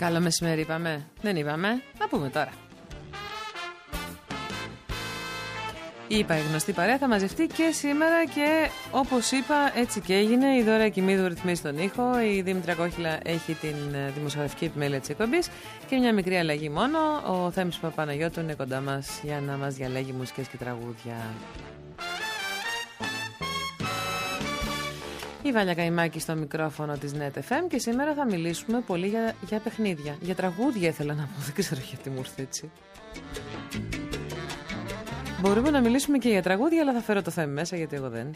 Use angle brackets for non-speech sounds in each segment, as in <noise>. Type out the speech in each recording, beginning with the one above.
Καλό μεσημέρι είπαμε. Δεν είπαμε. Να πούμε τώρα. Είπα η γνωστή παρέα θα μαζευτεί και σήμερα και όπως είπα έτσι και έγινε η Δώρα Κιμίδου ρυθμίζει τον ήχο η Δήμητρα Κόχυλα έχει την ε, δημοσιογραφική επιμέλεια της εκπομπής και μια μικρή αλλαγή μόνο ο Θέμης Παπαναγιώτου είναι κοντά μας για να μας διαλέγει μουσικές και τραγούδια Η Βάλια Καϊμάκη στο μικρόφωνο της NetFM και σήμερα θα μιλήσουμε πολύ για, για παιχνίδια. Για τραγούδια ήθελα να πω, δεν ξέρω γιατί μου ήρθε έτσι. Μπορούμε να μιλήσουμε και για τραγούδια, αλλά θα φέρω το θέμα μέσα γιατί εγώ δεν.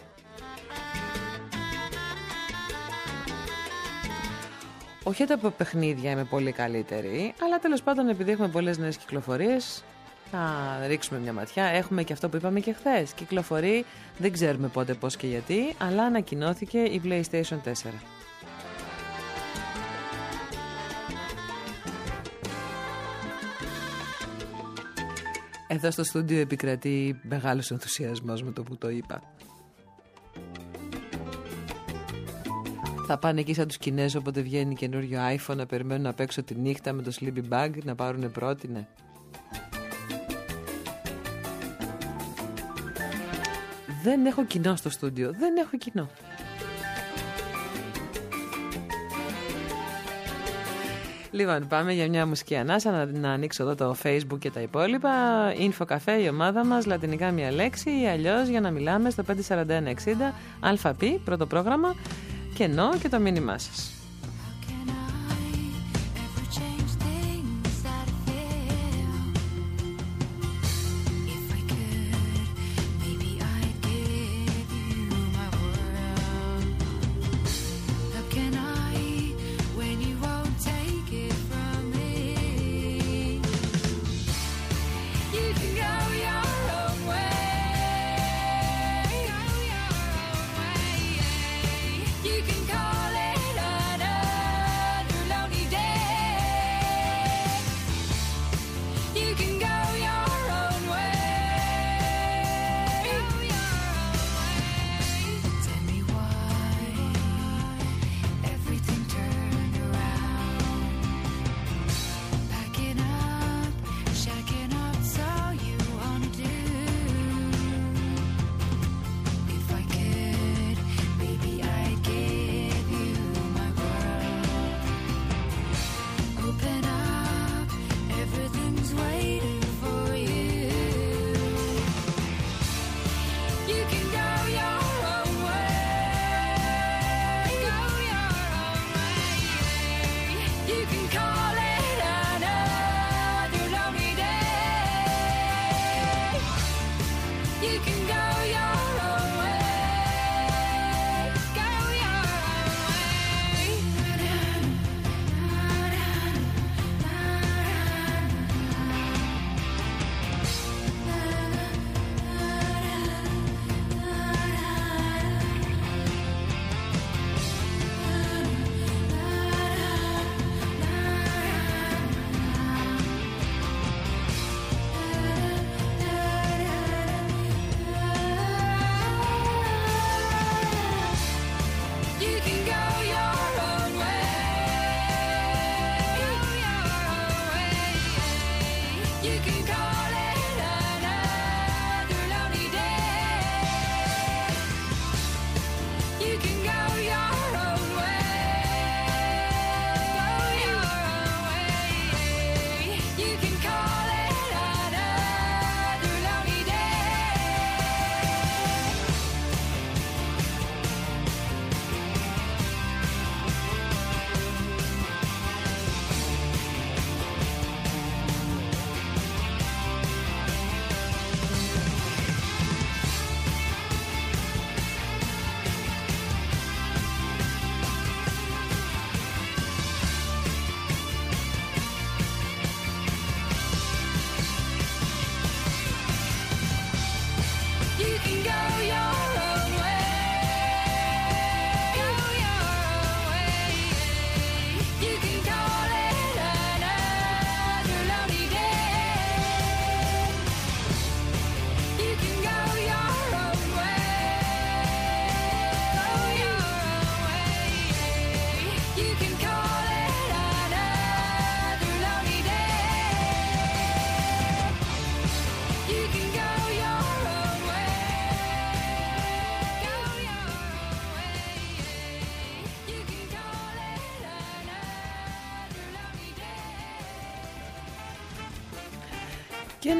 Όχι ότι από παιχνίδια είμαι πολύ καλύτερη, αλλά τέλος πάντων επειδή έχουμε πολλές νέες κυκλοφορίες θα ρίξουμε μια ματιά. Έχουμε και αυτό που είπαμε και χθες. Κυκλοφορεί, δεν ξέρουμε πότε, πώς και γιατί, αλλά ανακοινώθηκε η PlayStation 4. Εδώ στο στούντιο επικρατεί μεγάλος ενθουσιασμός με το που το είπα. Θα πάνε εκεί σαν τους Κινέζους όποτε βγαίνει καινούριο iPhone να περιμένουν να παίξω τη νύχτα με το sleepy bag να πάρουν πρώτη, ναι. Δεν έχω κοινό στο στούντιο. Δεν έχω κοινό. Λοιπόν, πάμε για μια μουσική ανάσα να, να ανοίξω εδώ το facebook και τα υπόλοιπα. Info Cafe, η ομάδα μας, λατινικά μια λέξη ή αλλιώς για να μιλάμε στο 54160 ΑΠ, πρώτο πρόγραμμα, κενό και το μήνυμά σας.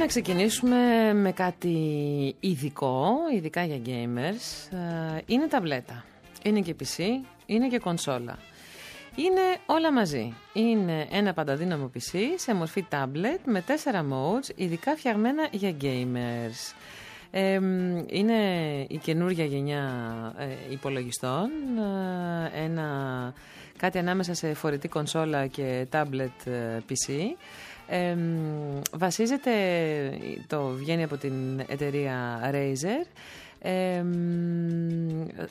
Να ξεκινήσουμε με κάτι ειδικό, ειδικά για gamers. Ε, είναι ταμπλέτα. Είναι και PC, είναι και κονσόλα. Είναι όλα μαζί. Είναι ένα πανταδύναμο PC σε μορφή tablet με τέσσερα modes, ειδικά φτιαγμένα για gamers. είναι η καινούργια γενιά ε, υπολογιστών, ε, ένα, κάτι ανάμεσα σε φορητή κονσόλα και tablet PC βασίζεται, το βγαίνει από την εταιρεία Razer,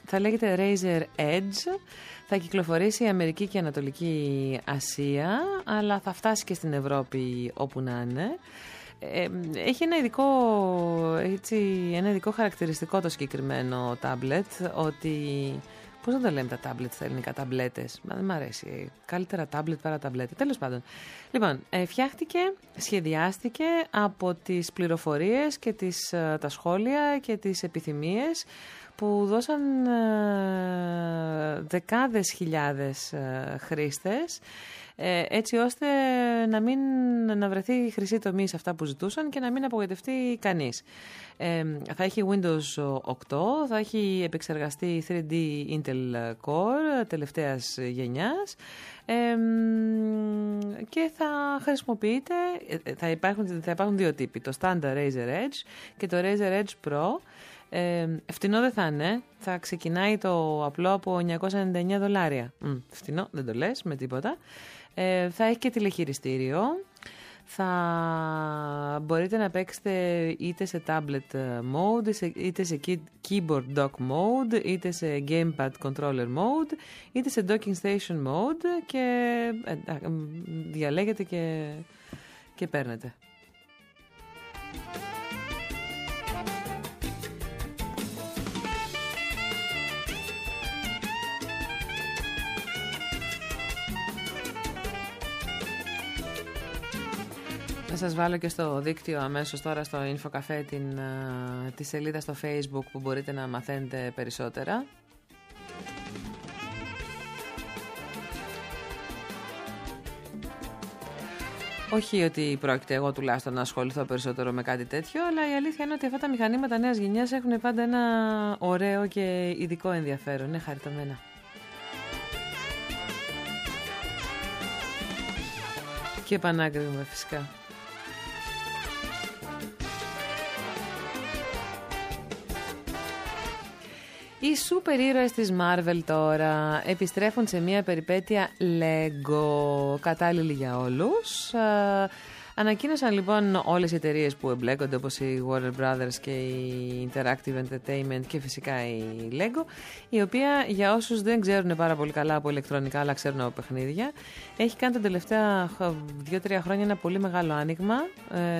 θα λέγεται Razer Edge, θα κυκλοφορήσει η Αμερική και η Ανατολική Ασία, αλλά θα φτάσει και στην Ευρώπη όπου να είναι. έχει ένα ειδικό, έτσι, ένα ειδικό χαρακτηριστικό το συγκεκριμένο tablet, ότι Πώς δεν τα λέμε τα τάμπλετ στα ελληνικά, ταμπλέτες; Μα δεν μ' αρέσει. Καλύτερα τάμπλετ παρά ταμπλέτε. Τέλος πάντων. Λοιπόν, ε, φτιάχτηκε, σχεδιάστηκε από τις πληροφορίες και τις, ε, τα σχόλια και τις επιθυμίες που δώσαν ε, δεκάδες χιλιάδες ε, χρήστες ε, έτσι ώστε να μην να βρεθεί χρυσή τομή σε αυτά που ζητούσαν και να μην απογοητευτεί κανείς. Ε, θα έχει Windows 8, θα έχει επεξεργαστεί 3D Intel Core τελευταίας γενιάς ε, και θα χρησιμοποιείται, θα υπάρχουν, θα υπάρχουν δύο τύποι, το Standard Razer Edge και το Razer Edge Pro ε, φτηνό δεν θα είναι. Θα ξεκινάει το απλό από 999 δολάρια. Mm, φτηνό, δεν το λες με τίποτα. Ε, θα έχει και τηλεχειριστήριο. Θα μπορείτε να παίξετε είτε σε tablet mode, είτε σε keyboard dock mode, είτε σε gamepad controller mode, είτε σε docking station mode και ε, διαλέγετε και, και παίρνετε. Σας βάλω και στο δίκτυο αμέσως τώρα στο InfoCafe την, τη σελίδα στο Facebook που μπορείτε να μαθαίνετε περισσότερα. Όχι ότι πρόκειται εγώ τουλάχιστον να ασχοληθώ περισσότερο με κάτι τέτοιο, αλλά η αλήθεια είναι ότι αυτά τα μηχανήματα νέας γενιάς έχουν πάντα ένα ωραίο και ειδικό ενδιαφέρον. Είναι χαριτωμένα. Και πανάκριβα φυσικά. Οι σούπερ ήρωες της Marvel τώρα επιστρέφουν σε μια περιπέτεια Lego κατάλληλη για όλους. Ανακοίνωσαν λοιπόν όλες οι εταιρείες που εμπλέκονται όπως η Warner Brothers και η Interactive Entertainment και φυσικά η Lego η οποία για όσους δεν ξέρουν πάρα πολύ καλά από ηλεκτρονικά αλλά ξέρουν από παιχνίδια έχει κάνει τα τελευταία 2-3 χρόνια ένα πολύ μεγάλο άνοιγμα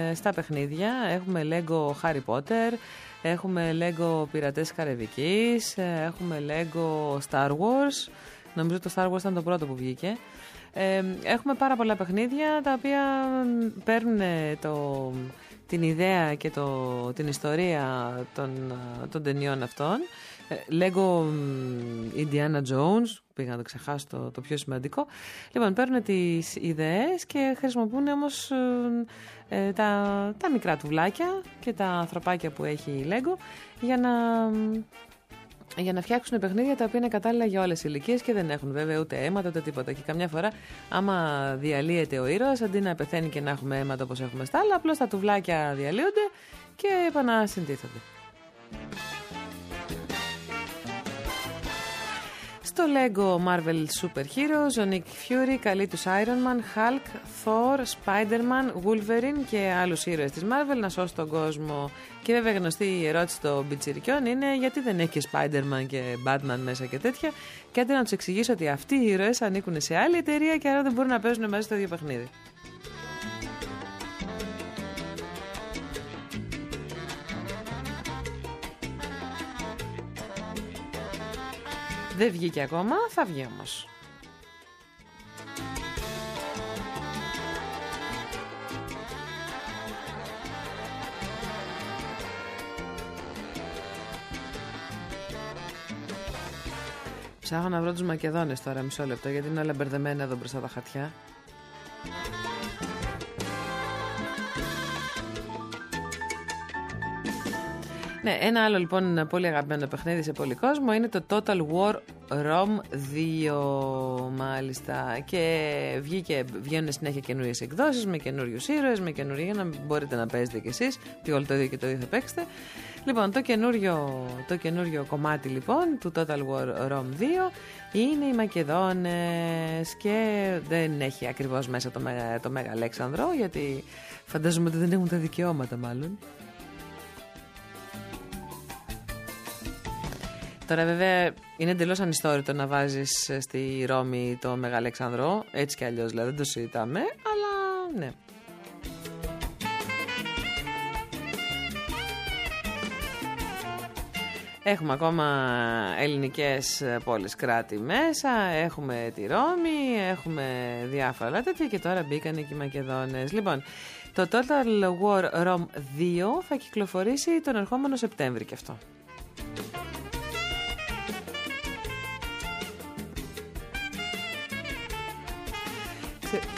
ε, στα παιχνίδια. Έχουμε Lego Harry Potter, Έχουμε Lego Πειρατές Καρεβικής, ε, έχουμε Lego Star Wars. Νομίζω το Star Wars ήταν το πρώτο που βγήκε. Ε, έχουμε πάρα πολλά παιχνίδια τα οποία παίρνουν το, την ιδέα και το, την ιστορία των, των ταινιών αυτών. Ε, Lego Indiana Jones, πήγα να το ξεχάσω το, το πιο σημαντικό. Λοιπόν, παίρνουν τις ιδέες και χρησιμοποιούν όμως ε, τα, τα μικρά τουβλάκια και τα ανθρωπάκια που έχει η Lego για να για να φτιάξουν παιχνίδια τα οποία είναι κατάλληλα για όλες τις ηλικίες και δεν έχουν βέβαια ούτε αίματα ούτε τίποτα. Και καμιά φορά, άμα διαλύεται ο ήρωας, αντί να πεθαίνει και να έχουμε αίματα όπως έχουμε στα άλλα, απλώς τα τουβλάκια διαλύονται και επανασυντίθενται. Στο Lego Marvel Super Heroes, ο Nick Fury καλεί τους Iron Man, Hulk, Thor, Spider-Man, Wolverine και άλλους ήρωες της Marvel να σώσει τον κόσμο. Και βέβαια γνωστή η ερώτηση των πιτσιρικιών είναι γιατί δεν έχει και Spider-Man και Batman μέσα και τέτοια; Και άντε να τους εξηγήσω ότι αυτοί οι ήρωες ανήκουν σε άλλη εταιρεία και άρα δεν μπορούν να παίζουν μαζί στο ίδιο παιχνίδι. Δεν βγήκε ακόμα, θα βγει όμως. Ψάχνω να βρω τους Μακεδόνες τώρα μισό λεπτό γιατί είναι όλα μπερδεμένα εδώ μπροστά τα χαρτιά. Ναι, ένα άλλο λοιπόν πολύ αγαπημένο παιχνίδι σε πολύ κόσμο είναι το Total War Rom 2 μάλιστα. Και βγήκε, βγαίνουν συνέχεια καινούριες εκδόσεις με καινούριους ήρωες, με καινούργια για να μπορείτε να παίζετε κι εσείς τι όλο το ίδιο και το ίδιο θα παίξετε. Λοιπόν, το καινούριο, το καινούριο κομμάτι λοιπόν του Total War Rom 2 είναι οι Μακεδόνες. Και δεν έχει ακριβώς μέσα το, το Μέγα Αλέξανδρο γιατί φαντάζομαι ότι δεν έχουν τα δικαιώματα μάλλον Τώρα βέβαια είναι εντελώς ανιστόρητο να βάζεις στη Ρώμη το Μέγα Αλέξανδρο έτσι κι αλλιώς δηλαδή δεν το συζητάμε αλλά ναι Έχουμε ακόμα ελληνικές πόλεις κράτη μέσα, έχουμε τη Ρώμη, έχουμε διάφορα τέτοια και τώρα μπήκαν και οι Μακεδόνες. Λοιπόν, το Total War Rome 2 θα κυκλοφορήσει τον ερχόμενο Σεπτέμβρη και αυτό.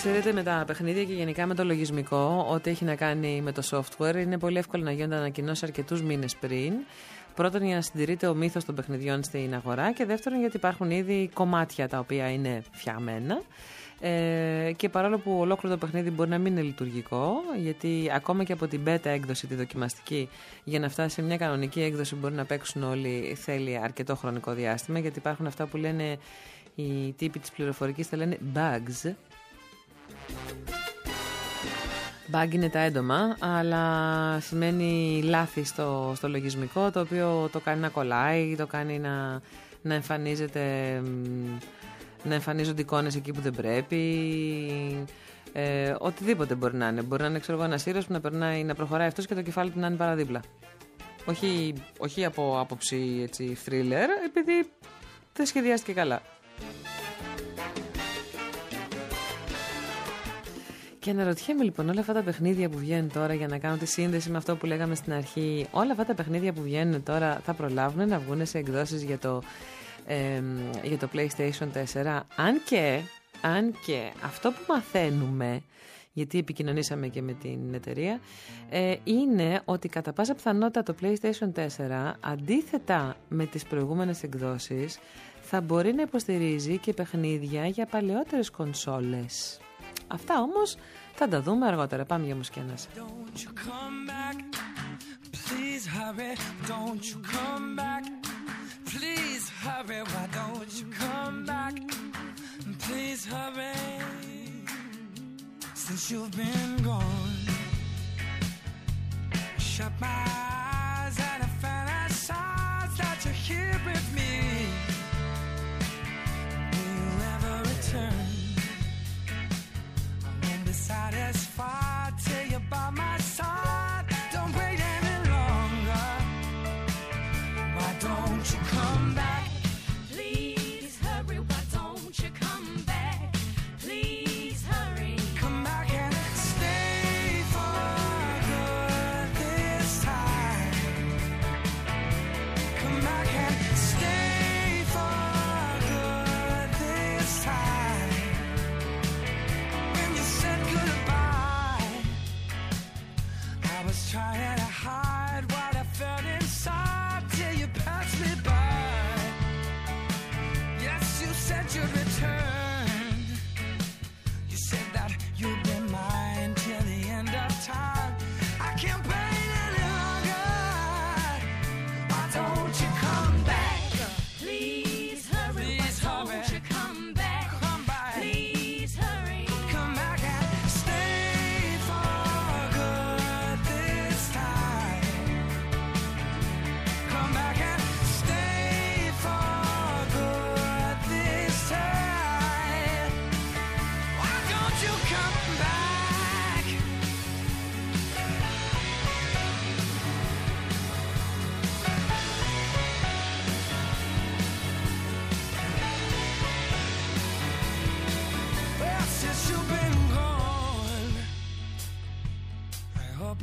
Ξέρετε με τα παιχνίδια και γενικά με το λογισμικό, ό,τι έχει να κάνει με το software, είναι πολύ εύκολο να γίνονται ανακοινώσεις αρκετούς μήνες πριν. Πρώτον, για να συντηρείται ο μύθος των παιχνιδιών στην αγορά και δεύτερον, γιατί υπάρχουν ήδη κομμάτια τα οποία είναι φτιαγμένα. Ε, και παρόλο που ολόκληρο το παιχνίδι μπορεί να μην είναι λειτουργικό, γιατί ακόμα και από την beta έκδοση, τη δοκιμαστική, για να φτάσει σε μια κανονική έκδοση μπορεί να παίξουν όλοι, θέλει αρκετό χρονικό διάστημα, γιατί υπάρχουν αυτά που λένε οι τύποι της πληροφορικής, θα λένε bugs, Bug είναι τα έντομα, αλλά σημαίνει λάθη στο, στο λογισμικό, το οποίο το κάνει να κολλάει, το κάνει να, να εμφανίζεται να εμφανίζονται εικόνες εκεί που δεν πρέπει. Ε, οτιδήποτε μπορεί να είναι. Μπορεί να είναι ξέρω ένας ήρωας που να, περνάει, να προχωράει αυτός και το κεφάλι του να είναι παραδίπλα. Όχι, όχι από άποψη έτσι, thriller, επειδή δεν σχεδιάστηκε καλά. Και αναρωτιέμαι λοιπόν όλα αυτά τα παιχνίδια που βγαίνουν τώρα για να κάνω τη σύνδεση με αυτό που λέγαμε στην αρχή. Όλα αυτά τα παιχνίδια που βγαίνουν τώρα θα προλάβουν να βγουν σε εκδόσεις για το, για το PlayStation 4. Αν και, αν και αυτό που μαθαίνουμε γιατί επικοινωνήσαμε και με την εταιρεία, ε, είναι ότι κατά πάσα πιθανότητα το PlayStation 4, αντίθετα με τις προηγούμενες εκδόσεις, θα μπορεί να υποστηρίζει και παιχνίδια για παλαιότερες κονσόλες. Αυτά όμως θα τα δούμε αργότερα. Πάμε για μουσική ανάσα. Please hurry, don't you come back. Please hurry, why don't you come back? Please hurry, since you've been gone. Shut my eyes and I fantasize that you're here with me. Will you ever return? satisfied. Tell you about my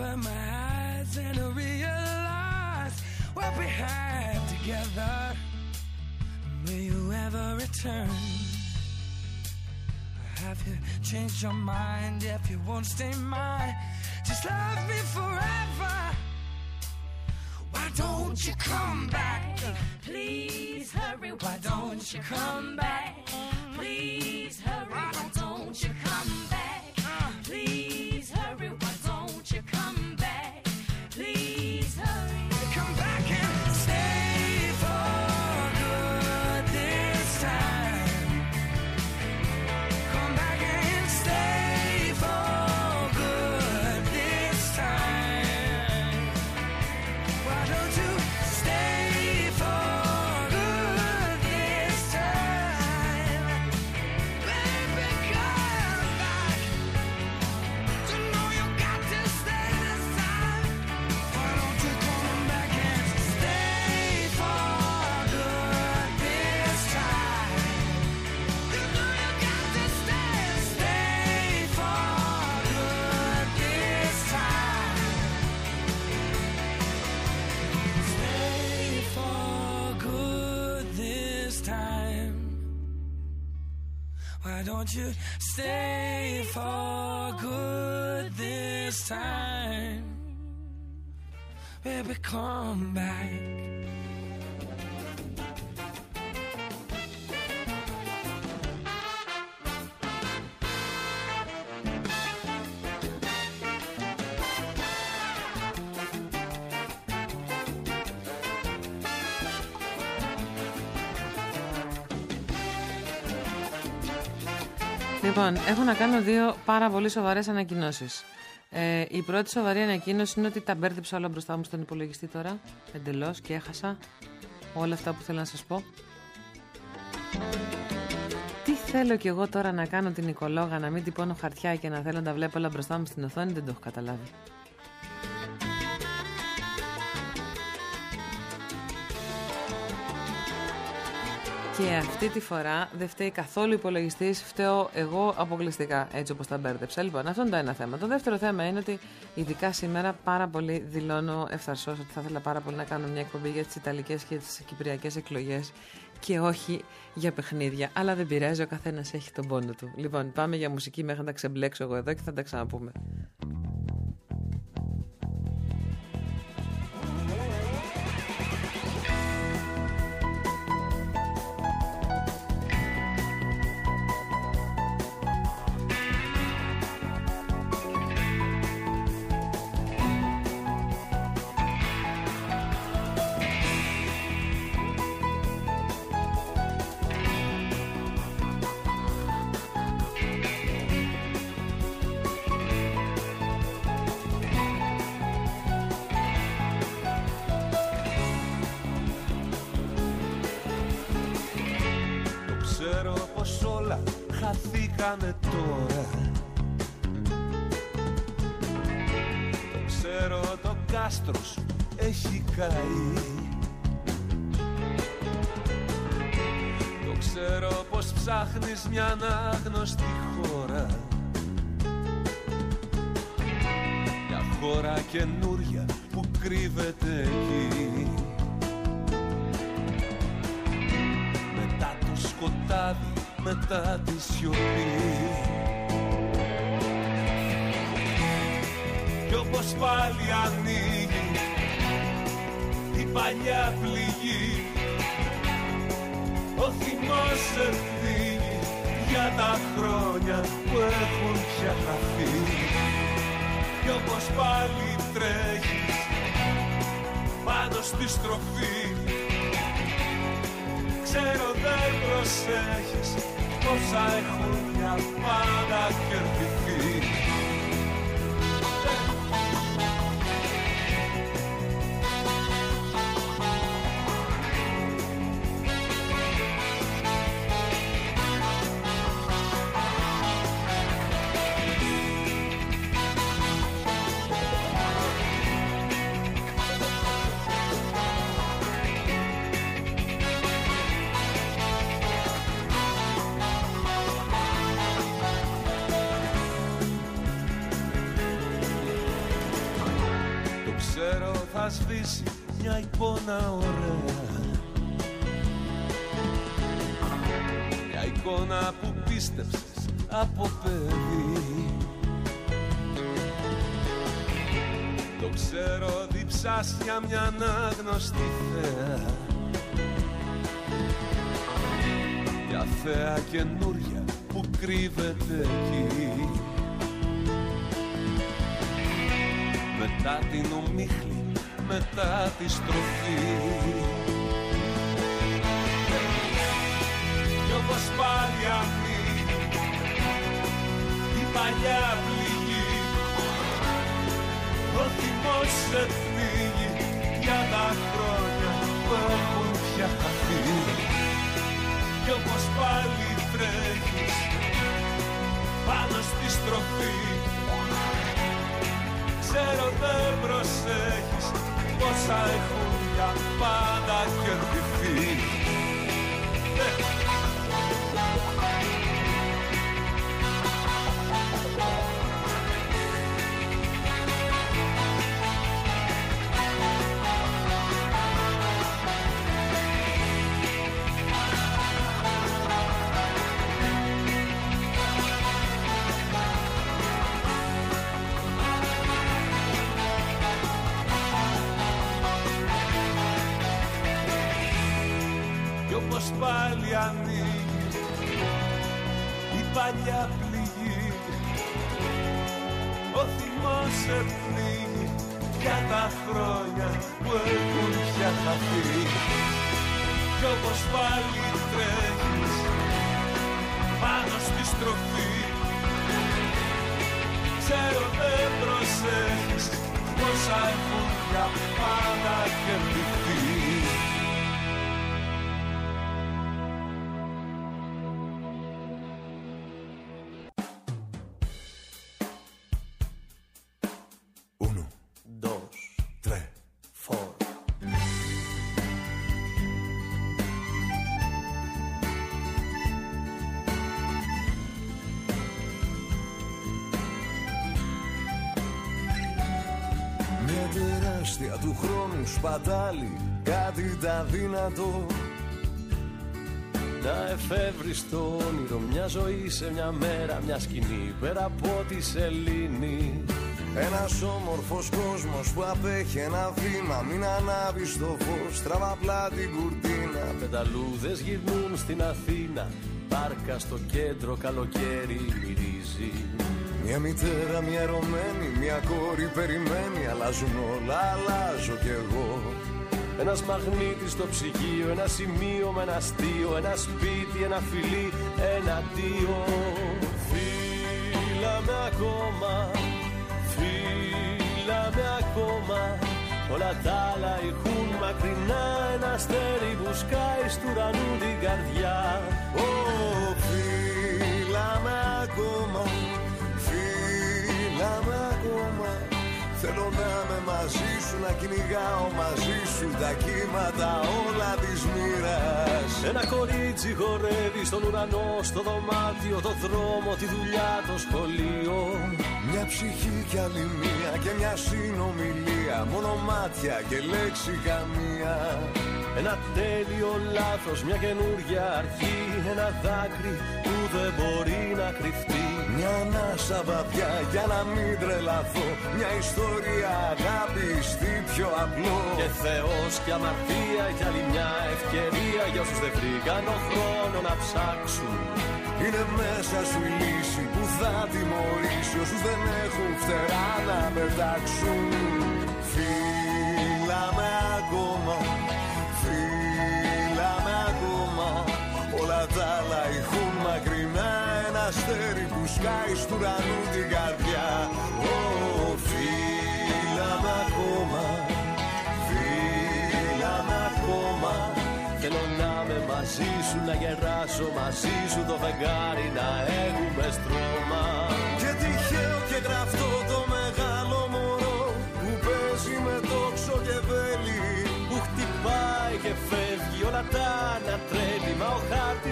open my eyes and I realize what we had together. Will you ever return? Have you changed your mind if you won't stay mine? Just love me forever. Why don't you come back? Please hurry, why don't you come back? Please hurry, why don't you come back? Why don't you stay for good this time? Baby, come back. Λοιπόν, έχω να κάνω δύο πάρα πολύ σοβαρές ανακοινώσεις. Ε, η πρώτη σοβαρή ανακοίνωση είναι ότι τα μπέρδεψα όλα μπροστά μου στον υπολογιστή τώρα. Εντελώς και έχασα όλα αυτά που θέλω να σας πω. Τι θέλω κι εγώ τώρα να κάνω την οικολόγα, να μην τυπώνω χαρτιά και να θέλω να τα βλέπω όλα μπροστά μου στην οθόνη, δεν το έχω καταλάβει. Και αυτή τη φορά δεν φταίει καθόλου υπολογιστής, φταίω εγώ αποκλειστικά, έτσι όπως τα μπέρδεψα. Λοιπόν, αυτό είναι το ένα θέμα. Το δεύτερο θέμα είναι ότι ειδικά σήμερα πάρα πολύ δηλώνω ευθαρσώ ότι θα ήθελα πάρα πολύ να κάνω μια εκπομπή για τις Ιταλικές και τις Κυπριακές εκλογές και όχι για παιχνίδια. Αλλά δεν πειράζει, ο καθένας έχει τον πόνο του. Λοιπόν, πάμε για μουσική μέχρι να τα ξεμπλέξω εγώ εδώ και θα τα ξαναπούμε. Το ξέρω πως ψάχνεις μια ανάγνωστη χώρα Μια χώρα καινούρια που κρύβεται εκεί μετά το σκοτάδι, μετά τη σιωπή. Κι όπως πάλι ανοίγει η παλιά πληγή. Ο θυμός σε φύγει για τα χρόνια που έχουν πια χαθεί κι όπως πάλι τρέχεις πάνω στη στροφή. Ξέρω δεν προσέχεις Πόσα έχουν μια πάντα κερδιθεί ξέρω θα σβήσει μια εικόνα ωραία. Μια εικόνα που πίστεψες από παιδί. Το ξέρω διψάσια μια ανάγνωστη θέα. Μια θέα καινούρια που κρύβεται εκεί Μετά την ομίχλη, μετά τη στροφή. Κι όπως πάλι ανοίγει η παλιά πληγή ο θυμός σε πνίγει για τα χρόνια που έχουν πια χαθεί. Κι όπως πάλι τρέχεις πάνω στη στροφή ξέρω δεν προσέχεις πόσα έχουν για πάντα κερδιθεί. Ε, πάλι ανοίγει η παλιά πληγή ο θυμός σε πνίγει για τα χρόνια που έχουν πια χαθεί. Κι όπως πάλι τρέχεις πάνω στη στροφή ξέρω δεν προσέχεις πόσα έχουν για πάντα κερδιθεί χρόνου σπατάλη κάτι τα δυνατό να εφεύρεις το όνειρο μια ζωή σε μια μέρα μια σκηνή πέρα από τη σελήνη. Ένας όμορφος κόσμος που απέχει ένα βήμα Μην ανάβεις το φως, τραβά απλά την κουρτίνα Πεταλούδες γυρνούν στην Αθήνα Πάρκα στο κέντρο καλοκαίρι μυρίζει. Μια μητέρα, μια ερωμένη, μια κόρη περιμένει. Αλλάζουν όλα, αλλάζω κι εγώ. Ένας μαγνήτης στο ψυγείο, ένα σημείο με ένα αστείο Ένα σπίτι, ένα φιλί, ένα αντίο. Φύλαμε ακόμα Φύλαμε ακόμα Όλα τα άλλα ηχούν μακρινά Ένα αστέρι που σκάει στου ουρανού την καρδιά. Ω, Θέλω να είμαι μαζί σου, να κυνηγάω μαζί σου τα κύματα όλα της μοίρας. Ένα κορίτσι χορεύει στον ουρανό, στο δωμάτιο, το δρόμο, τη δουλειά, το σχολείο. Μια ψυχή κι άλλη μία και μια συνομιλία Μόνο μάτια και λέξη καμία. Ένα τέλειο λάθος, μια καινούργια αρχή Ένα δάκρυ που δεν μπορεί να κρυφτεί Μια ανάσα βαθιά για να μην τρελαθώ. Μια ιστορία αγάπης τι πιο απλό. Και Θεός και αμαρτία κι άλλη μια ευκαιρία Για όσους δεν βρήκαν το χρόνο να ψάξουν. Είναι μέσα σου η λύση που θα τιμωρήσει Όσους δεν έχουν φτερά να πετάξουν. Φύλαμε ακόμα τα άλλα ηχούν μακρινά Ένα αστέρι που σκάει στου ουρανού την καρδιά. Ω, φύλαμε ακόμα Φύλαμε ακόμα. Θέλω να είμαι μαζί σου, να γεράσω μαζί σου το φεγγάρι να έχουμε στρώμα. Και τυχαίο και γραφτό το μεγάλο μωρό που παίζει με τόξο και βέλη που χτυπάει και φεύγει όλα τα ανατρέλει μα ο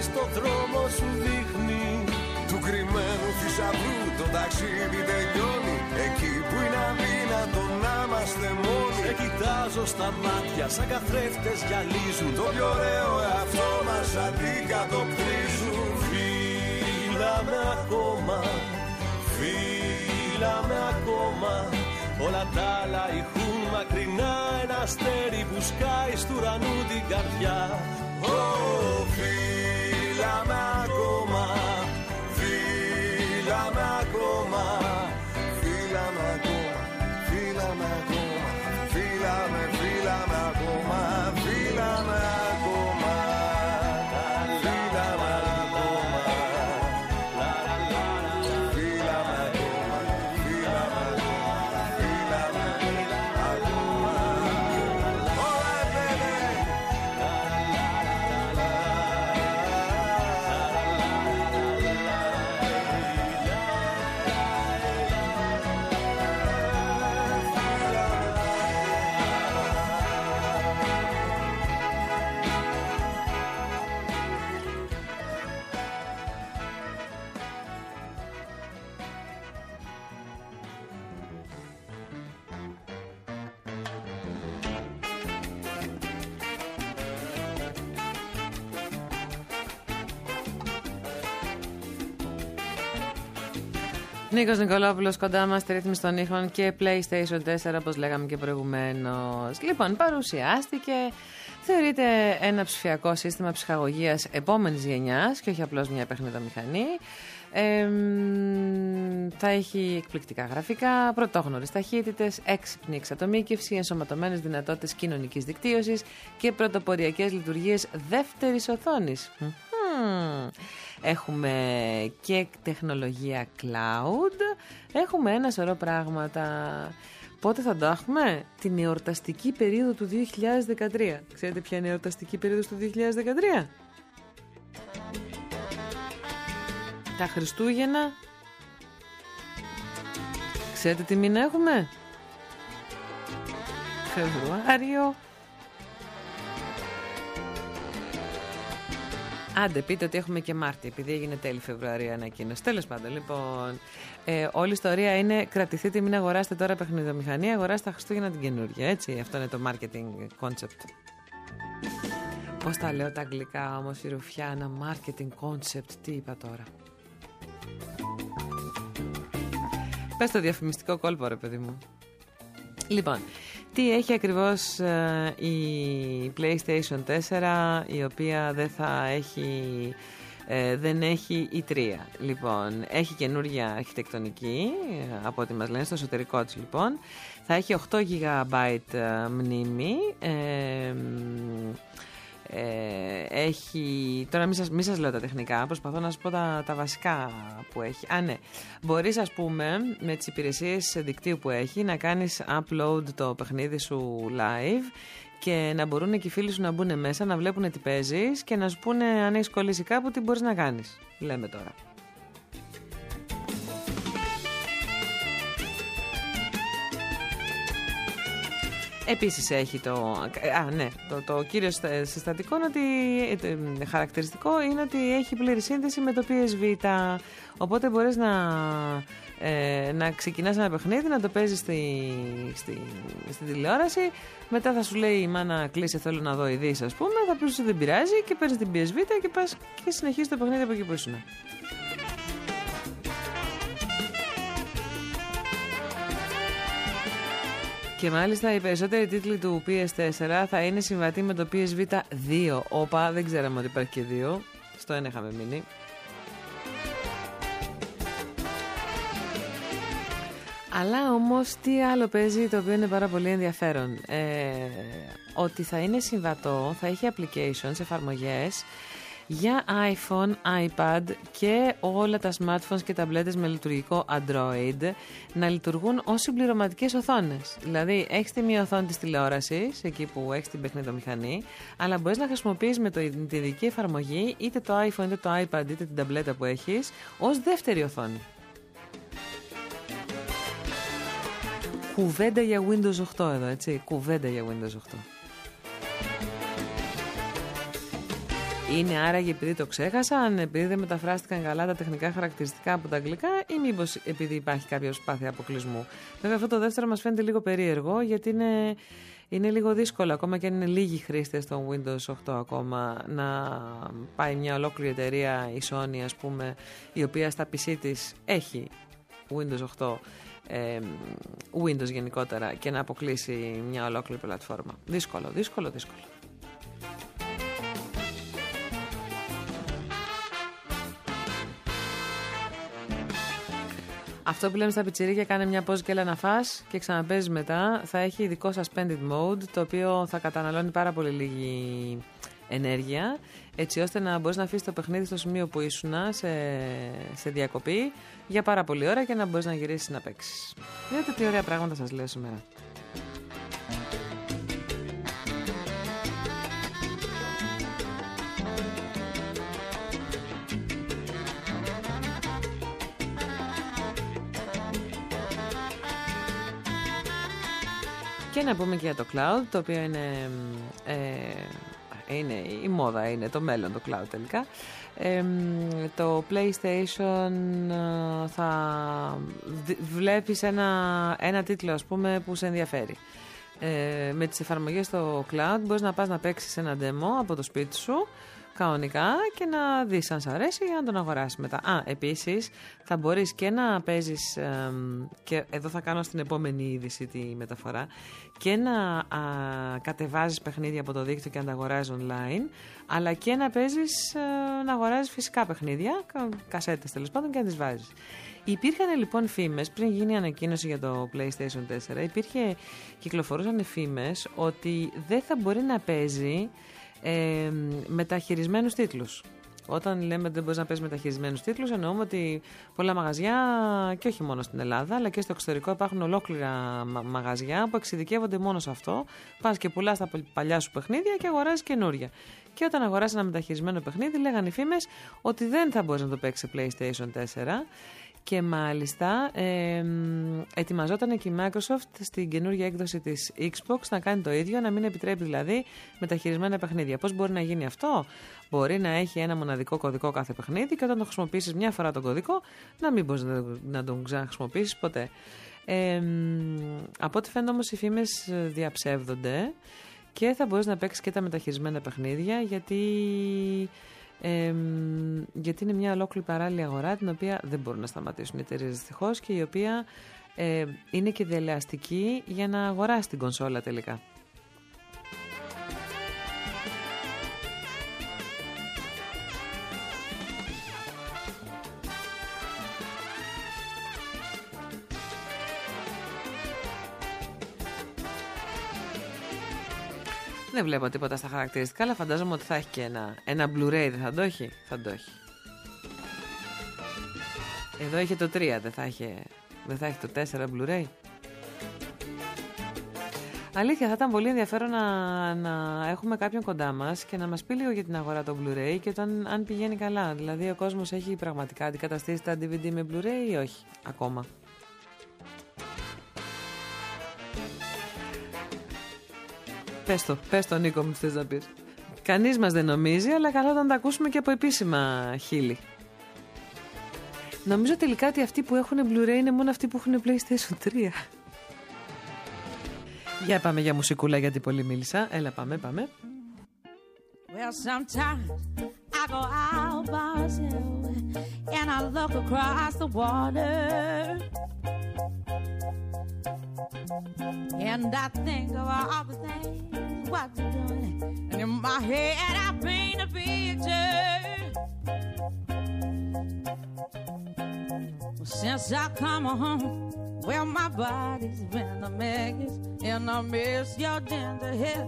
χάρτης το δρόμο σου δείχνει. Του κρυμμένου θησαυρού το ταξίδι τελειώνει. Εκεί που είναι αδύνατο να είμαστε μόνοι. Σε κοιτάζω στα μάτια σαν καθρέφτες γυαλίζουν. Το πιο ωραίο εαυτό μας αντικατοπτρίζουν Φύλαμε ακόμα, φύλαμε ακόμα. Όλα τα άλλα ηχούν μακρινά Ένα αστέρι που σκάει στου ουρανού την καρδιά Ω, φύλλα με ακόμα, Νίκος Νικολόπουλος κοντά μας στη ρύθμιση των ήχων και PlayStation 4 όπως λέγαμε και προηγουμένως. Λοιπόν, παρουσιάστηκε, θεωρείται ένα ψηφιακό σύστημα ψυχαγωγίας επόμενης γενιάς και όχι απλώς μια παιχνιδομηχανή. Ε, μ, θα έχει εκπληκτικά γραφικά, πρωτόγνωρες ταχύτητες, έξυπνη εξατομίκευση, ενσωματωμένες δυνατότητες κοινωνικής δικτύωσης και πρωτοποριακές λειτουργίες δεύτερης οθόνης. Μμμ. Έχουμε και τεχνολογία cloud. Έχουμε ένα σωρό πράγματα. Πότε θα το έχουμε; Την εορταστική περίοδο του 2013. Ξέρετε ποια είναι η εορταστική περίοδος του 2013? Τα Χριστούγεννα. Ξέρετε τι μήνα έχουμε; Φεβρουάριο. Άντε, πείτε ότι έχουμε και Μάρτιο, επειδή έγινε τέλη Φεβρουαρίου η ανακοίνωση. Τέλος πάντων, λοιπόν. Ε, όλη η ιστορία είναι κρατηθείτε, μην αγοράσετε τώρα παιχνιδομηχανία, αγοράστε τα Χριστούγεννα την καινούργια. Έτσι, αυτό είναι το marketing concept. Πώς τα λέω τα αγγλικά όμως, η Ρουφιάνα, marketing concept, τι είπα τώρα. Πες το διαφημιστικό κόλπο, ρε παιδί μου. Λοιπόν, τι έχει ακριβώς ε, η PlayStation 4 η οποία δεν θα έχει ε, δεν έχει η 3 λοιπόν έχει καινούργια αρχιτεκτονική ε, από ό,τι μας λένε στο εσωτερικό της λοιπόν. Θα έχει 8 GB ε, μνήμη ε, ε, έχει. Τώρα μην σας, μη σας λέω τα τεχνικά, προσπαθώ να σας πω τα, τα βασικά που έχει. Α, ναι. Μπορείς, ας πούμε, με τις υπηρεσίες δικτύου που έχει, να κάνεις upload το παιχνίδι σου live και να μπορούν και οι φίλοι σου να μπουν μέσα, να βλέπουν τι παίζεις και να σου πούνε αν έχεις κολλήσει κάπου τι μπορείς να κάνεις. Λέμε τώρα. Επίσης έχει το, α, ναι, το, το κύριο στα- συστατικό είναι ότι, ε, το, χαρακτηριστικό είναι ότι έχει πλήρη σύνδεση με το PSV. Οπότε μπορείς να, ε, να ξεκινάς ένα παιχνίδι, να το παίζεις στη, στη, στη τηλεόραση. Μετά θα σου λέει η μάνα κλείσε θέλω να δω ειδήσεις ας πούμε. Θα πεις ότι δεν πειράζει και παίρνεις την PSV και πας και συνεχίζεις το παιχνίδι από εκεί που ήσουν. Και μάλιστα οι περισσότεροι τίτλοι του PS4 θα είναι συμβατοί με το PSV 2. Όπα, δεν ξέραμε ότι υπάρχει και 2. Στο ένα είχαμε μείνει. Αλλά όμως τι άλλο παίζει το οποίο είναι πάρα πολύ ενδιαφέρον. Ε, ότι θα είναι συμβατό, θα έχει applications, εφαρμογές για iPhone, iPad και όλα τα smartphones και ταμπλέτες με λειτουργικό Android να λειτουργούν ως συμπληρωματικές οθόνες. Δηλαδή έχεις τη μία οθόνη της τηλεόρασης, εκεί που έχεις την παιχνιδομηχανή, αλλά μπορείς να χρησιμοποιείς με το, τη δική εφαρμογή είτε το iPhone, είτε το iPad, είτε την ταμπλέτα που έχεις, ως δεύτερη οθόνη. Κουβέντα για Windows 8 εδώ, έτσι. Κουβέντα για Windows 8. Είναι άραγε επειδή το ξέχασαν, επειδή δεν μεταφράστηκαν καλά τα τεχνικά χαρακτηριστικά από τα αγγλικά ή μήπως επειδή υπάρχει κάποια προσπάθεια αποκλεισμού. Βέβαια αυτό το δεύτερο μας φαίνεται λίγο περίεργο γιατί είναι, είναι λίγο δύσκολο ακόμα και αν είναι λίγοι χρήστες στο Windows 8 ακόμα να πάει μια ολόκληρη εταιρεία η Sony ας πούμε η οποία στα PC της έχει Windows 8, ε, Windows γενικότερα και να αποκλείσει μια ολόκληρη πλατφόρμα. Δύσκολο, δύσκολο, δύσκολο. Αυτό που λέμε στα πιτσιρίκια κάνε μια pause και έλα να φας και ξαναπέζεις μετά θα έχει ειδικό suspended mode το οποίο θα καταναλώνει πάρα πολύ λίγη ενέργεια έτσι ώστε να μπορείς να αφήσεις το παιχνίδι στο σημείο που ήσουν σε, σε διακοπή για πάρα πολλή ώρα και να μπορείς να γυρίσεις να παίξεις. Δείτε τι ωραία πράγματα σας λέω σήμερα. Και να πούμε και για το cloud, το οποίο είναι, ε, είναι η μόδα, είναι το μέλλον το cloud τελικά. Ε, το PlayStation ε, θα βλέπεις ένα, ένα τίτλο ας πούμε που σε ενδιαφέρει. Ε, με τις εφαρμογές στο cloud μπορείς να πας να παίξεις ένα demo από το σπίτι σου κανονικά και να δεις αν σ' αρέσει για να τον αγοράσει μετά. Α, επίσης θα μπορείς και να παίζεις, και εδώ θα κάνω στην επόμενη είδηση τη μεταφορά, και να α, κατεβάζεις παιχνίδια από το δίκτυο και να τα αγοράζεις online, αλλά και να παίζεις, ε, να αγοράζεις φυσικά παιχνίδια, κασέτες τέλος πάντων και να τις βάζεις. Υπήρχαν λοιπόν φήμες, πριν γίνει η ανακοίνωση για το PlayStation 4, υπήρχε, κυκλοφορούσαν φήμες ότι δεν θα μπορεί να παίζει ε, μεταχειρισμένους τίτλους. Όταν λέμε ότι δεν μπορείς να παίζει μεταχειρισμένους τίτλους, εννοούμε ότι πολλά μαγαζιά και όχι μόνο στην Ελλάδα, αλλά και στο εξωτερικό υπάρχουν ολόκληρα μαγαζιά που εξειδικεύονται μόνο σε αυτό. Πας και πουλάς τα παλιά σου παιχνίδια και αγοράζεις καινούρια. Και όταν αγοράσει ένα μεταχειρισμένο παιχνίδι, λέγανε οι φήμες ότι δεν θα μπορείς να το παίξεις σε PlayStation 4 και μάλιστα ε, ετοιμαζόταν και η Microsoft στην καινούργια έκδοση της Xbox να κάνει το ίδιο, να μην επιτρέπει δηλαδή μεταχειρισμένα παιχνίδια. Πώς μπορεί να γίνει αυτό; Μπορεί να έχει ένα μοναδικό κωδικό κάθε παιχνίδι και όταν το χρησιμοποιήσεις μια φορά τον κωδικό να μην μπορείς να τον ξαναχρησιμοποιήσεις ποτέ. Ε, από ό,τι φαίνεται όμως οι φήμες διαψεύδονται και θα μπορείς να παίξεις και τα μεταχειρισμένα παιχνίδια γιατί γιατί είναι μια ολόκληρη παράλληλη αγορά την οποία δεν μπορούν να σταματήσουν οι εταιρείες δυστυχώς και η οποία ε, είναι και διαλεαστική για να αγοράσει την κονσόλα τελικά. Δεν βλέπω τίποτα στα χαρακτηριστικά, αλλά φαντάζομαι ότι θα έχει και ένα, ένα Blu-ray, δεν θα το έχει; Θα το έχει. Εδώ έχει το 3, δεν θα έχει, δεν θα έχει το 4 Blu-ray; Αλήθεια, θα ήταν πολύ ενδιαφέρον να, να έχουμε κάποιον κοντά μας και να μας πει λίγο για την αγορά των Blu-ray και όταν, αν πηγαίνει καλά. Δηλαδή, ο κόσμος έχει πραγματικά αντικαταστήσει τα DVD με Blu-ray ή όχι ακόμα; Πες το, πες το Νίκο μου θες να πεις. Κανείς μας δεν νομίζει, αλλά καλό να τα ακούσουμε και από επίσημα χείλη. Νομίζω τελικά ότι αυτοί που έχουν Blu-ray είναι μόνο αυτοί που έχουν PlayStation 3. Για πάμε για μουσικούλα γιατί πολύ μίλησα. Έλα πάμε, πάμε. Well, sometimes I go out by myself and I look across the water. And I think of all the things what. And in my head, I paint a picture. Well, since I come home, well, my body's been a mess. And I miss your gentle hair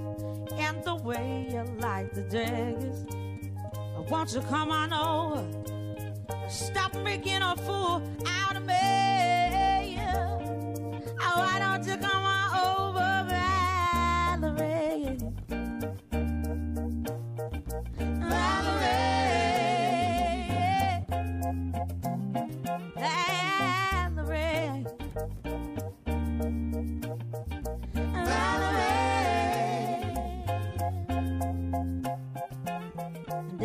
and the way you like the daggers. Won't you come on over? Stop making a fool out of me. Oh, why don't you come on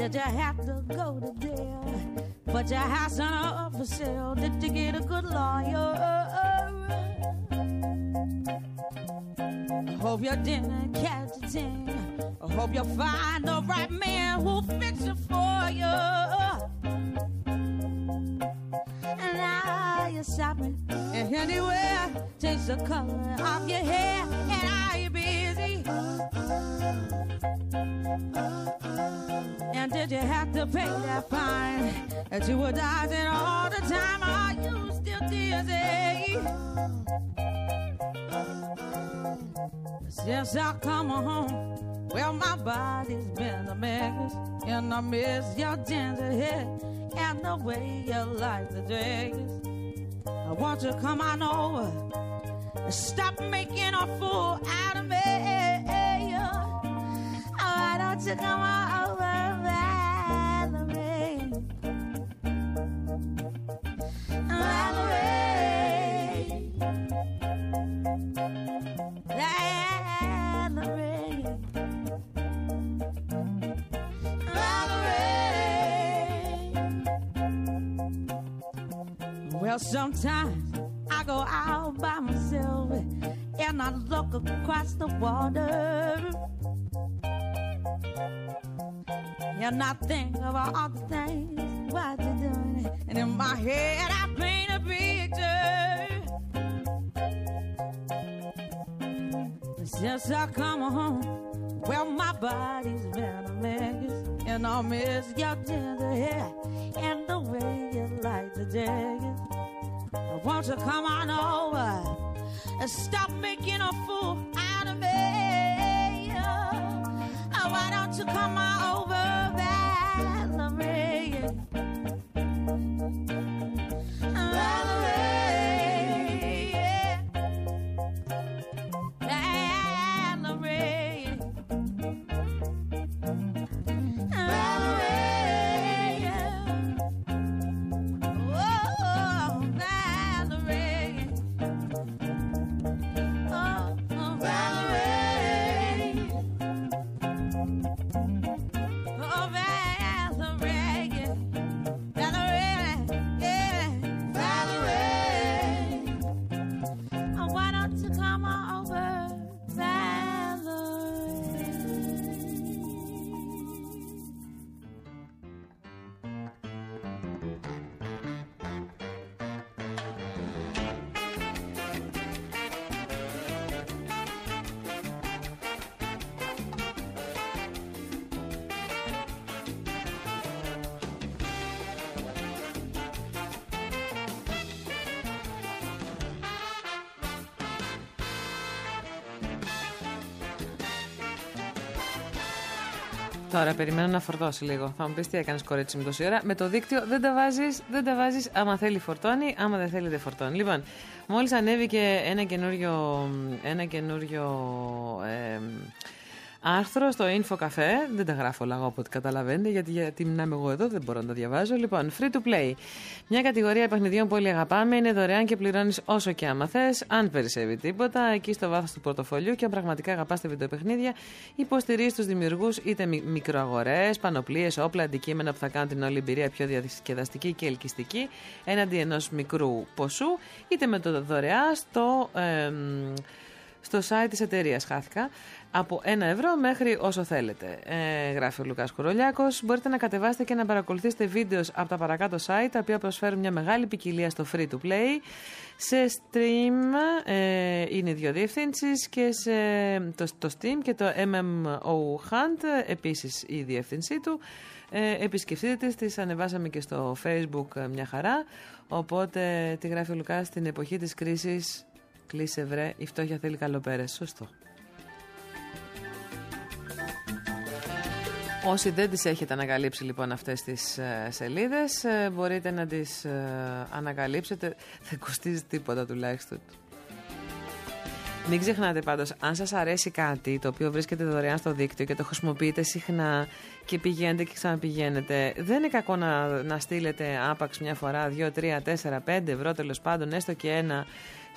Did you have to go to jail? but your house on up for sale. Did you get a good lawyer? I hope you didn't catch a. I hope you find the right man who'll fix it for you. And now you're shopping anywhere. Change the color to pay that fine that you were dodging all the time? Are you still dizzy? Since I come home, well, my body's been a mess, and I miss your ginger hair and the way you like the dress. I want you to come on over stop making a fool out of me. Why don't you come on Well, sometimes I go out by myself and I look across the water. And I think of all the things what you're doing. And in my head, I paint a picture. Since I come home, well, my body's been a mess. And I miss your tender hair Won't come on over and stop making a fool out of me? Oh, why don't you come on to come on. Τώρα περιμένω να φορτώσει λίγο. Θα μου πεις τι έκανες κορίτσι μου τόση ώρα. Με το δίκτυο δεν τα βάζεις, δεν τα βάζεις. Άμα θέλει φορτώνει, άμα δεν θέλει δεν φορτώνει. Λοιπόν, μόλις ανέβηκε ένα καινούριο, ένα καινούριο ε, άρθρο στο Info Cafe. Δεν τα γράφω όλα εγώ από ό,τι καταλαβαίνετε, γιατί, γιατί να είμαι εγώ εδώ δεν μπορώ να τα διαβάζω. Λοιπόν, free to play. Μια κατηγορία παιχνιδιών που όλοι αγαπάμε είναι δωρεάν και πληρώνεις όσο και άμα θες. Αν περισσεύει τίποτα, εκεί στο βάθος του πορτοφολιού και αν πραγματικά αγαπάς τα βιντεοπαιχνίδια, υποστηρίζεις τους δημιουργούς είτε μι- μικροαγορές, πανοπλίες, όπλα, αντικείμενα που θα κάνουν την όλη εμπειρία πιο διασκεδαστική και ελκυστική έναντι ενός μικρού ποσού, είτε με το δωρεά στο. εμ, στο site της εταιρείας χάθηκα από 1 ευρώ μέχρι όσο θέλετε. Ε, γράφει ο Λουκάς Κουρολιάκος. Μπορείτε να κατεβάσετε και να παρακολουθήσετε βίντεος από τα παρακάτω site, τα οποία προσφέρουν μια μεγάλη ποικιλία στο free to play. Σε stream ε, είναι οι δύο διευθύνσεις και σε, το, το Steam και το MMO Hunt, επίσης η διεύθυνσή του. Ε, επισκεφτείτε τις, τις ανεβάσαμε και στο facebook ε, μια χαρά. Οπότε τη γράφει ο Λουκάς στην εποχή της κρίσης Κλείσε βρε, η φτώχεια θέλει καλοπέρες. Σωστό. Όσοι δεν τις έχετε ανακαλύψει λοιπόν αυτές τις ε, σελίδες, ε, μπορείτε να τις ε, ανακαλύψετε. Δεν κοστίζει τίποτα τουλάχιστον. Μην ξεχνάτε πάντως, αν σας αρέσει κάτι το οποίο βρίσκεται δωρεάν στο δίκτυο και το χρησιμοποιείτε συχνά και πηγαίνετε και ξαναπηγαίνετε, δεν είναι κακό να, να στείλετε άπαξ μια φορά, δύο, τρία, τέσσερα, πέντε ευρώ τέλος πάντων, έστω και ένα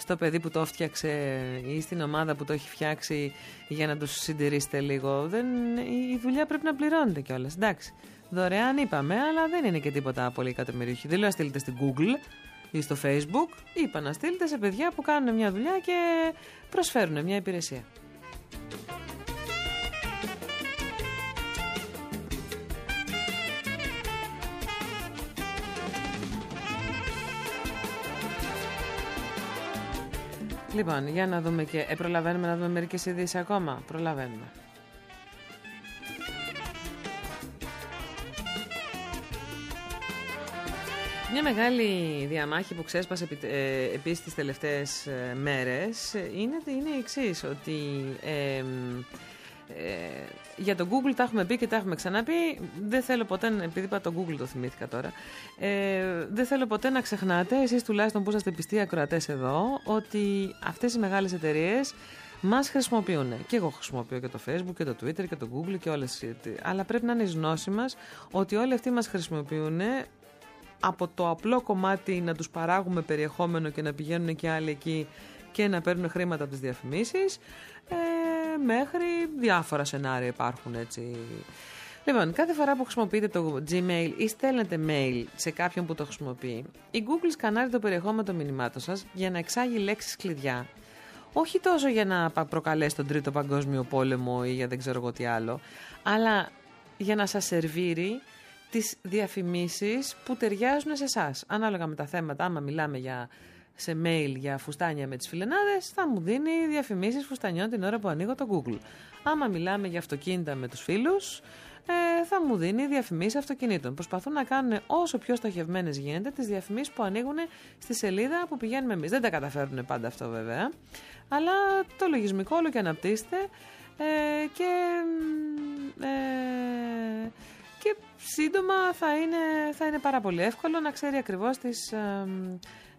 στο παιδί που το φτιάξε ή στην ομάδα που το έχει φτιάξει για να τους συντηρήσετε λίγο. Δεν, η δουλειά πρέπει να πληρώνεται κιόλας. Εντάξει. Δωρεάν είπαμε, αλλά δεν είναι και τίποτα πολύ εκατομμυρίουχη. Δεν λέω να στείλετε στην Google ή στο Facebook. Είπα να στείλετε σε παιδιά που κάνουν μια δουλειά και προσφέρουν μια υπηρεσία. Λοιπόν, για να δούμε και. Ε, προλαβαίνουμε να δούμε μερικές ειδήσεις ακόμα. Προλαβαίνουμε. Μια μεγάλη διαμάχη που ξέσπασε επι, ε, επίσης τις τελευταίες ε, μέρες ε, είναι, είναι η εξής, ότι ε, ε, για το Google τα έχουμε πει και τα έχουμε ξαναπεί. Δεν θέλω ποτέ, επειδή είπα το Google το θυμήθηκα τώρα, ε, δεν θέλω ποτέ να ξεχνάτε, εσείς τουλάχιστον που είσαστε πιστοί ακροατές εδώ, ότι αυτές οι μεγάλες εταιρείες μας χρησιμοποιούν. Και εγώ χρησιμοποιώ και το Facebook και το Twitter και το Google και όλες. Αλλά πρέπει να είναι η γνώση μας ότι όλοι αυτοί μας χρησιμοποιούν από το απλό κομμάτι να τους παράγουμε περιεχόμενο και να πηγαίνουν και άλλοι εκεί και να παίρνουν χρήματα από τις διαφημίσεις ε, μέχρι διάφορα σενάρια υπάρχουν έτσι. Λοιπόν, κάθε φορά που χρησιμοποιείτε το Gmail ή στέλνετε mail σε κάποιον που το χρησιμοποιεί, η Google σκανάρει το περιεχόμενο των μηνυμάτων σας για να εξάγει λέξεις κλειδιά. Όχι τόσο για να προκαλέσει τον Τρίτο Παγκόσμιο Πόλεμο ή για δεν ξέρω εγώ τι άλλο, αλλά για να σας σερβίρει τις διαφημίσεις που ταιριάζουν σε εσάς. Ανάλογα με τα θέματα, άμα μιλάμε για, σε mail για φουστάνια με τις φιλενάδες, θα μου δίνει διαφημίσεις φουστανιών την ώρα που ανοίγω το Google. Άμα μιλάμε για αυτοκίνητα με τους φίλους, ε, θα μου δίνει διαφημίσεις αυτοκινήτων. Προσπαθούν να κάνουν όσο πιο στοχευμένες γίνεται τις διαφημίσεις που ανοίγουν στη σελίδα που πηγαίνουμε εμείς. Δεν τα καταφέρουν πάντα αυτό βέβαια, αλλά το λογισμικό όλο και αναπτύσσεται ε, και... Ε, και σύντομα θα είναι, θα είναι πάρα πολύ εύκολο να ξέρει ακριβώς τις,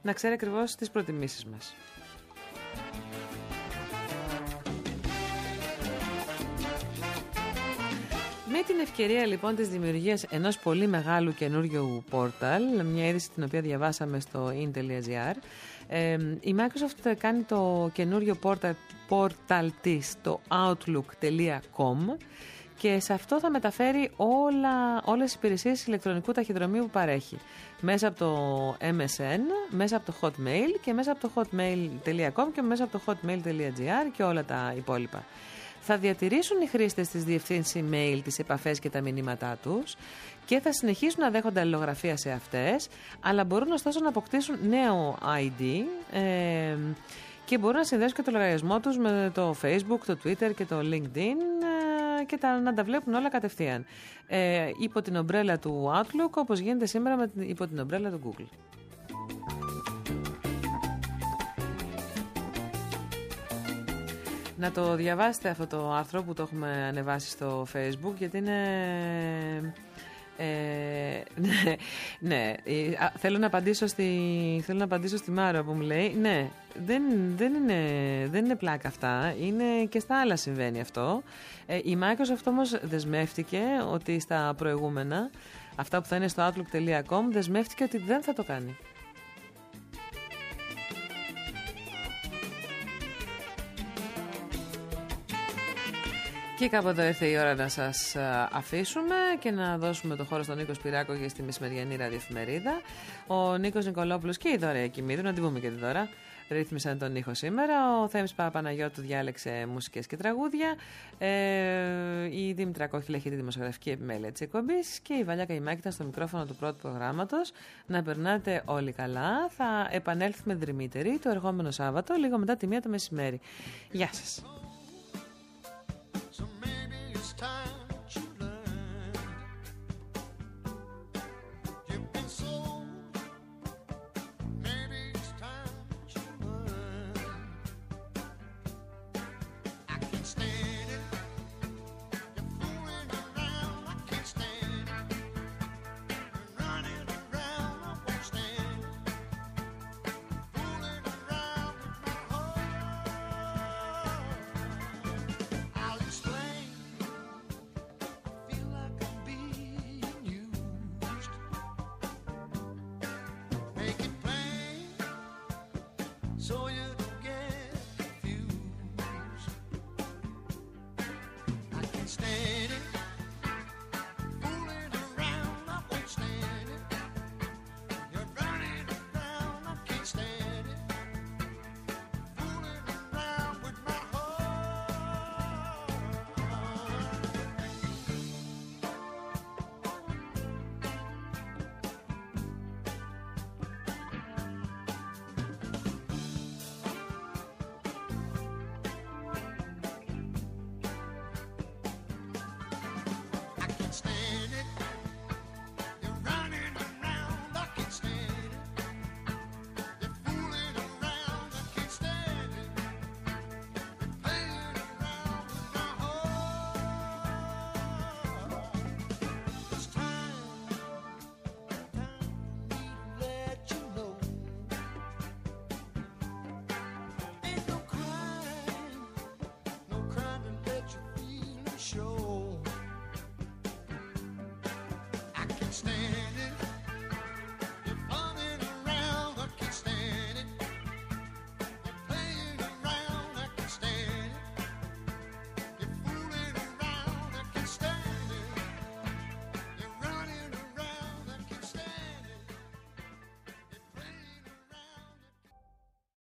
να ξέρει ακριβώς τις προτιμήσεις μας. Με την ευκαιρία λοιπόν της δημιουργίας ενός πολύ μεγάλου καινούριου πόρταλ, μια είδηση την οποία διαβάσαμε στο in.gr, η Microsoft κάνει το καινούριο πόρταλ, πόρταλ της, το outlook.com, και σε αυτό θα μεταφέρει όλα, όλες τις υπηρεσίες ηλεκτρονικού ταχυδρομείου που παρέχει. Μέσα από το MSN, μέσα από το Hotmail και μέσα από το hotmail.com και μέσα από το hotmail.gr και όλα τα υπόλοιπα. Θα διατηρήσουν οι χρήστες της διευθύνση email τις επαφές και τα μηνύματά τους και θα συνεχίσουν να δέχονται αλληλογραφία σε αυτές, αλλά μπορούν ωστόσο να αποκτήσουν νέο ID ε, και μπορούν να συνδέσουν και το λογαριασμό τους με το Facebook, το Twitter και το LinkedIn και τα, να τα βλέπουν όλα κατευθείαν. Ε, υπό την ομπρέλα του Outlook, όπως γίνεται σήμερα με, υπό την ομπρέλα του Google. Να το διαβάσετε αυτό το άρθρο που το έχουμε ανεβάσει στο Facebook γιατί είναι ε, ναι, <laughs> ναι. Ε, θέλω, να απαντήσω στη, θέλω να απαντήσω στη Μάρα που μου λέει ναι, δεν, δεν, είναι, δεν είναι πλάκα αυτά, είναι και στα άλλα συμβαίνει αυτό. Ε, η Microsoft όμως δεσμεύτηκε ότι στα προηγούμενα, αυτά που θα είναι στο outlook.com, δεσμεύτηκε ότι δεν θα το κάνει. Και κάπου εδώ ήρθε η ώρα να σας αφήσουμε και να δώσουμε το χώρο στον Νίκος Σπυράκο για στη μεσημεριανή ραδιοφημερίδα. Ο Νίκος Νικολόπουλος και η Δώρα Κιμίδου, να την πούμε και τη Δώρα, ρύθμισαν τον ήχο σήμερα. Ο Θέμης Παπαναγιώτου διάλεξε μουσικές και τραγούδια. Ε, η Δήμητρα Κόχυλα έχει τη δημοσιογραφική επιμέλεια της εκπομπής και η Βαλιά Καϊμάκη ήταν στο μικρόφωνο του πρώτου προγράμματος. Να περνάτε όλοι καλά. Θα επανέλθουμε δρυμύτεροι το ερχόμενο Σάββατο, λίγο μετά τη μία το μεσημέρι. Γεια σας. to man.